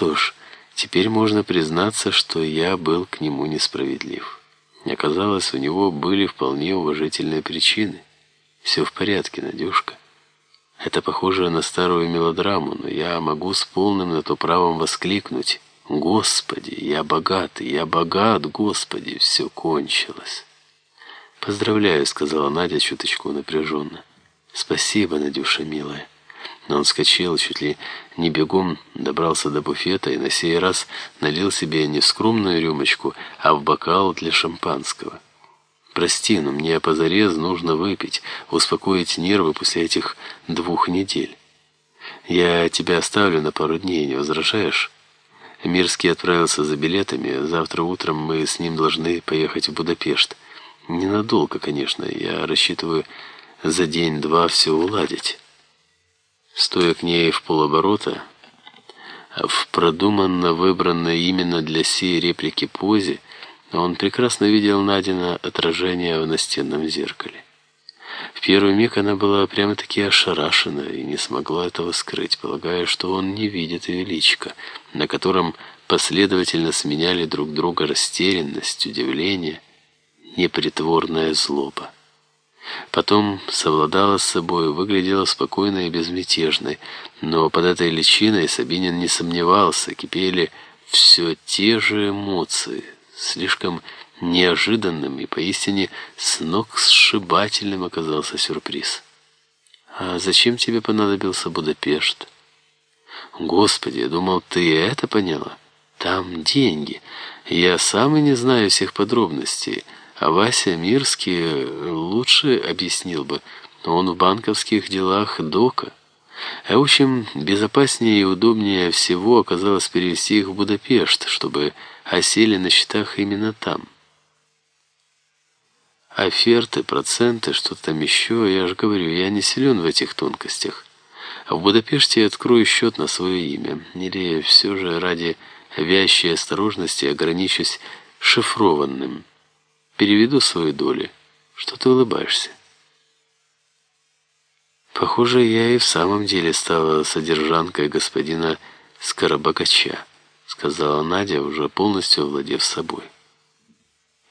Что ж, теперь можно признаться, что я был к нему несправедлив. Оказалось, у него были вполне уважительные причины. Все в порядке, Надюшка. Это похоже на старую мелодраму, но я могу с полным на то правом воскликнуть. Господи, я богат, я богат, Господи, все кончилось. «Поздравляю», — сказала Надя чуточку напряженно. «Спасибо, Надюша, милая». Но он вскочил, чуть ли не бегом добрался до буфета и на сей раз налил себе не скромную рюмочку, а в бокал для шампанского. «Прости, но мне позарез нужно выпить, успокоить нервы после этих двух недель. Я тебя оставлю на пару дней, не возражаешь?» Мирский отправился за билетами. Завтра утром мы с ним должны поехать в Будапешт. Ненадолго, конечно. Я рассчитываю за день-два все уладить. Стоя к ней в полоборота, в продуманно выбранной именно для сей реплики позе, он прекрасно видел Надина отражение в настенном зеркале. В первый миг она была прямо-таки ошарашена и не смогла этого скрыть, полагая, что он не видит ее личика, на котором последовательно сменяли друг друга растерянность, удивление, непритворная злоба. Потом совладала с собой, выглядела спокойной и безмятежной, но под этой личиной Сабинин не сомневался, кипели все те же эмоции, слишком неожиданным и поистине с ног сшибательным оказался сюрприз. «А зачем тебе понадобился Будапешт?» «Господи, я думал, ты это поняла? Там деньги. Я сам и не знаю всех подробностей». А Вася Мирский лучше объяснил бы, он в банковских делах дока. А в общем, безопаснее и удобнее всего оказалось перевести их в Будапешт, чтобы осели на счетах именно там. Оферты, проценты, что-то там еще, я же говорю, я не силен в этих тонкостях. А в Будапеште я открою счет на свое имя. Или все же ради вящей осторожности ограничусь шифрованным переведу свою долю. Что ты улыбаешься? Похоже, я и в самом деле стала содержанкой господина Скоробогача, сказала Надя, уже полностью овладев собой.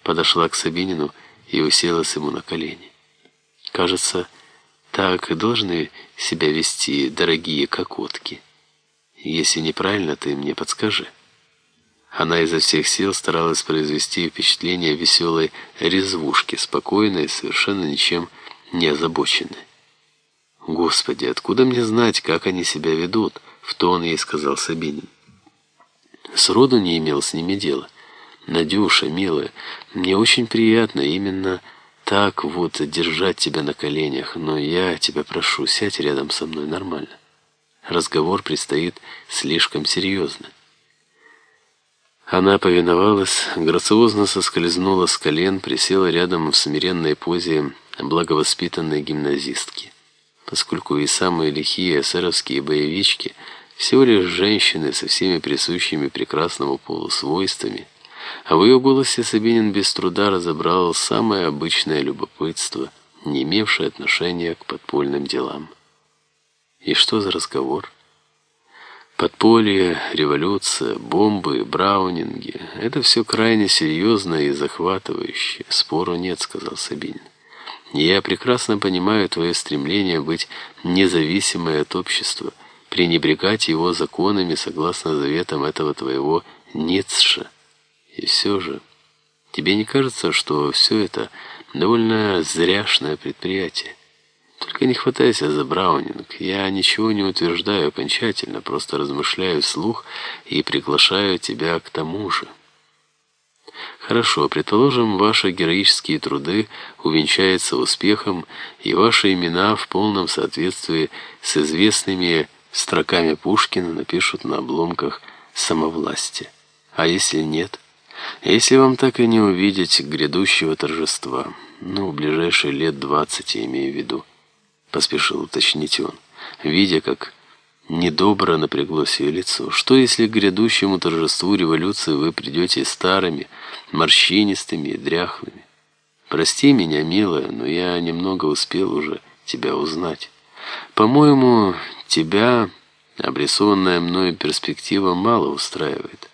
Подошла к Сабинину и уселась ему на колени. Кажется, так и должны себя вести дорогие кокотки. Если неправильно, ты мне подскажи. Она изо всех сил старалась произвести впечатление веселой резвушки, спокойной, совершенно ничем не озабоченной. «Господи, откуда мне знать, как они себя ведут?» — в тон ей сказал Сабинин. Сроду не имел с ними дела. «Надюша, милая, мне очень приятно именно так вот держать тебя на коленях, но я тебя прошу, сядь рядом со мной нормально. Разговор предстоит слишком серьезно». Она повиновалась, грациозно соскользнула с колен, присела рядом в смиренной позе благовоспитанной гимназистки. Поскольку и самые лихие эсеровские боевички всего лишь женщины со всеми присущими прекрасному полу свойствами, а в ее голосе Сабинин без труда разобрал самое обычное любопытство, не имевшее отношения к подпольным делам. И что за разговор? Подполье, революция, бомбы, браунинги — это все крайне серьезно и захватывающе. Спору нет, сказал Сабинин. Я прекрасно понимаю твое стремление быть независимой от общества, пренебрегать его законами согласно заветам этого твоего Ницше. И все же, тебе не кажется, что все это довольно зряшное предприятие? Только не хватайся за Браунинг. Я ничего не утверждаю окончательно, просто размышляю вслух и приглашаю тебя к тому же. Хорошо, предположим, ваши героические труды увенчаются успехом, и ваши имена в полном соответствии с известными строками Пушкина напишут на обломках самовластия. А если нет? Если вам так и не увидеть грядущего торжества, ну, в ближайшие лет двадцать я имею в виду, поспешил уточнить он, видя, как недобро напряглось ее лицо. Что, если к грядущему торжеству революции вы придете старыми, морщинистыми и дряхлыми? Прости меня, милая, но я немного успел уже тебя узнать. По-моему, тебя Обрисованная мною перспектива мало устраивает.